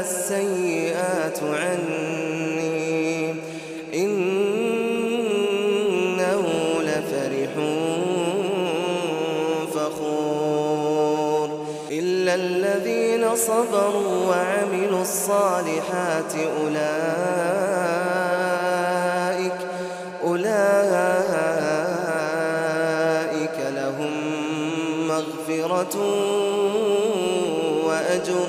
السيئات عني. إنه لفرح فخور. إلا الذين صبروا وعملوا الصالحات أولئك أولئك لهم مغفرة وأجر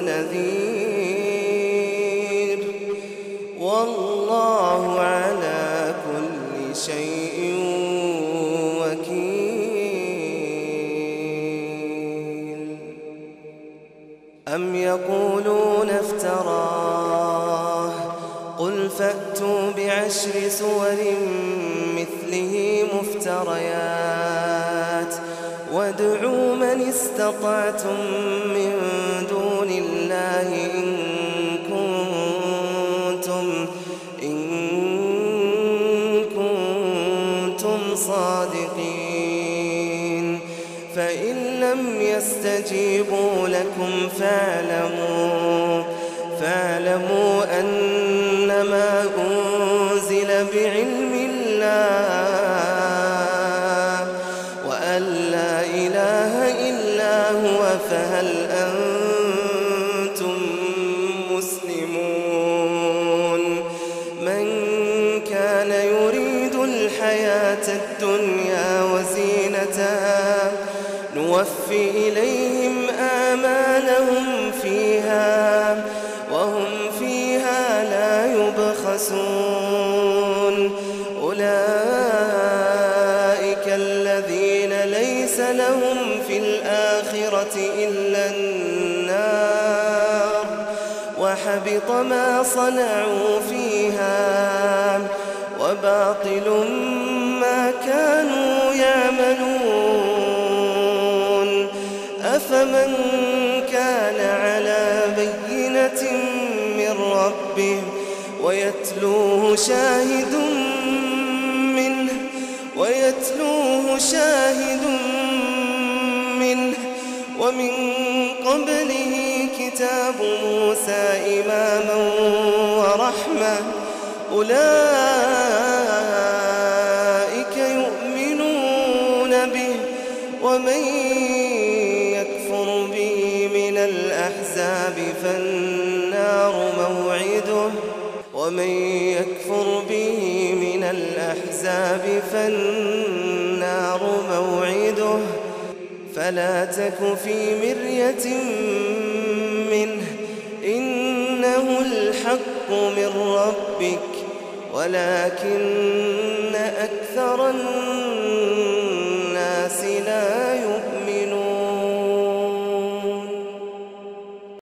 أنت نذير. والله على كل شيء وكيل. أم يقولون افتراه؟ قل فأتوا بعشر سور مثله مفتريات. وادعوا من استطعتم من دون الله إن كنتم إن كنتم صادقين. فإن لم يستجيبوا لكم فاعلموا فاعلموا أنما أنزل بعلم الله وأن لا إله إلا هو فهل أنتم الدنيا وزينتها. نوفي إليهم آمالهم فيها وهم فيها لا يبخسون. أولئك الذين ليس لهم في الآخرة إلا النار. وحبط ما صنعوا فيها وباطل ما كانوا يعملون. أفمن كان على بينة من ربه ويتلوه شاهد منه ويتلوه شاهد منه. ومن قبله كتاب موسى إماما ورحمة. أولئك ومن يكفر به من الأحزاب فالنار موعده. ومن يكفر به من الأحزاب فالنار موعده. فلا تك في مرية منه. إنه الحق من ربك. ولكن أكثر الناس